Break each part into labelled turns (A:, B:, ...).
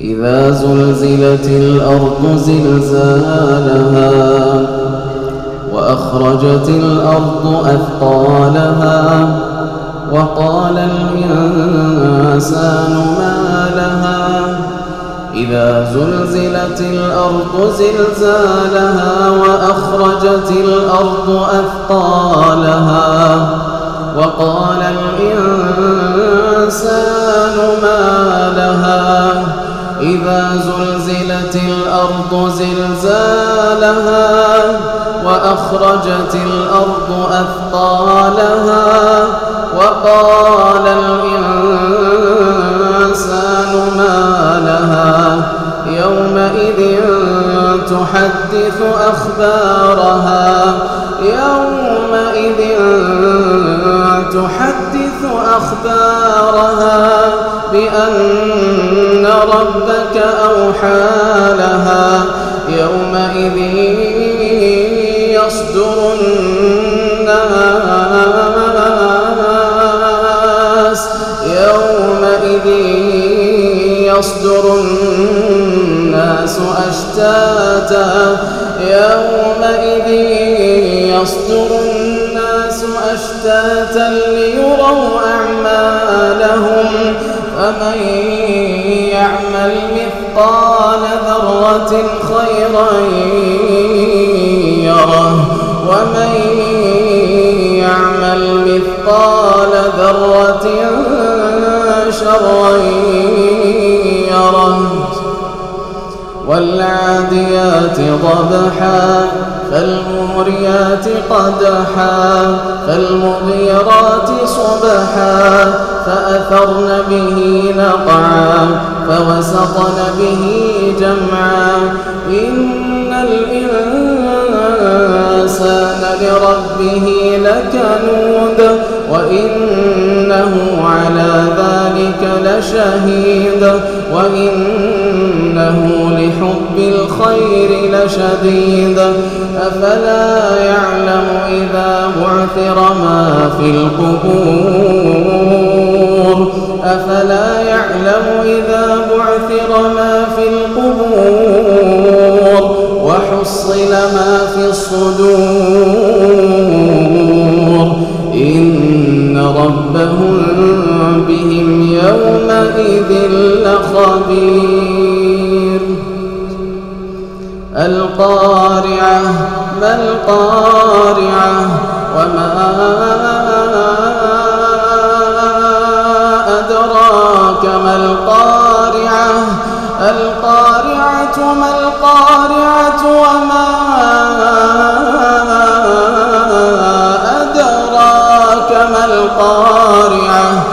A: إذا زلزلت الأرض زلزالها وأخرجت الأرض أثقالها وقال الإنسان ما لها إذا زلزلت الأرض زلزالها وأخرجت الأرض أثقالها وقال الإنسان ما لها إذا زلزلت الأرض زلزالها وأخرجت الأرض أثقالها وقال الإنسان ما لها يومئذ تحدث أخبارها يومئذ تحدث أخبارها بأن ربك أوحى لها يومئذ يصدر الناس يومئذ يصدر الناس أشتاتا يومئذ يصدر الناس أشتاتا ليروا أعمالهم فمن يعمل مثقال ذرة خيرا يره ومن يعمل مثقال ذرة شرا يره والعاديات ضبحا فالموريات قدحا فالمغيرات صبحا فأثرن به نقعا فوسطن به جمعا إن الإنسان لربه لكنود وإنه على ذلك لشهيد وإنه لحب الخير لشديد أفلا يعلم إذا بعثر ما في القبور أفلا يعلم إذا بعثر ما في القبور وحصل ما في الصدور إن ربهم بهم يومئذ لخبير القارعة ما القارعة وما أدراك ما القارعة القارعة ما القارعة وما أدراك ما القارعة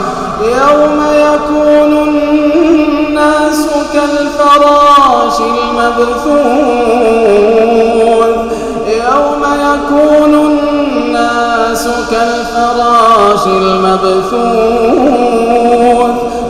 A: يوم يكون الناس كالفراش المبثوث يوم يكون الناس كالفراش المبثوث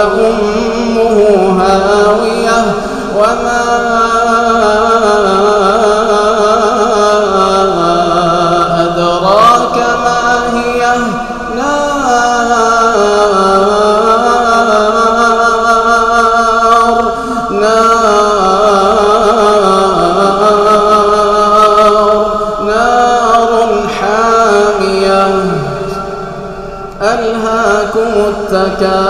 A: أمه هاوية وما أدراك ما هي نار نار نار حامية ألهاكم التكاثر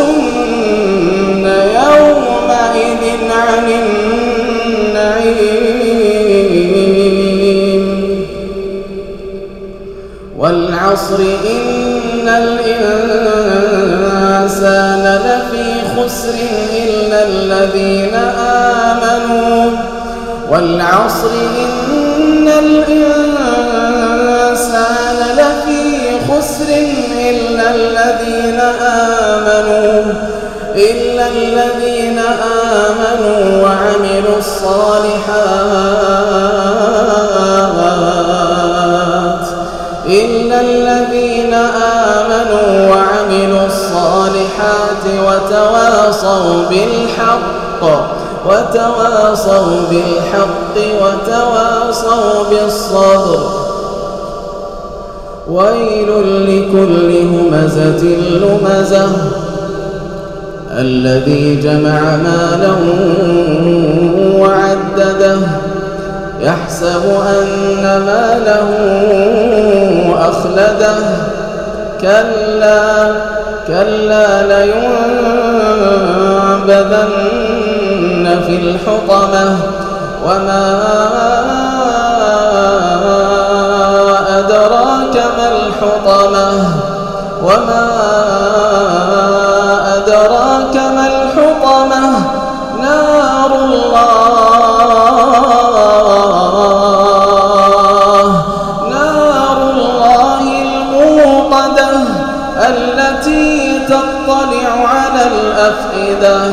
A: يومئذ عن النعيم والعصر إن الإنسان لفي خسر إلا الذين آمنوا والعصر إن الإنسان لفي خسر إلا الذين آمنوا إلا الذين آمنوا وعملوا الصالحات إلا الذين آمنوا وعملوا الصالحات وتواصوا بالحق وتواصوا بالحق وتواصوا بالصبر ويل لكل همزة لمزة الذي جمع مالا وعدده يحسب أن ماله أخلده كلا كلا لينبذن في الحطمة وما أدرى الحطمة وما أدراك ما الحطمة نار الله نار الله الموقدة التي تطلع على الأفئدة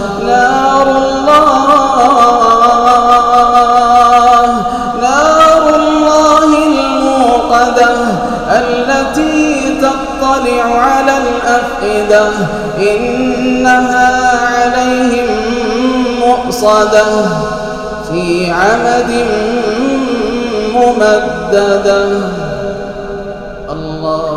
A: واحدة إنها عليهم مؤصدة في عمد ممددة الله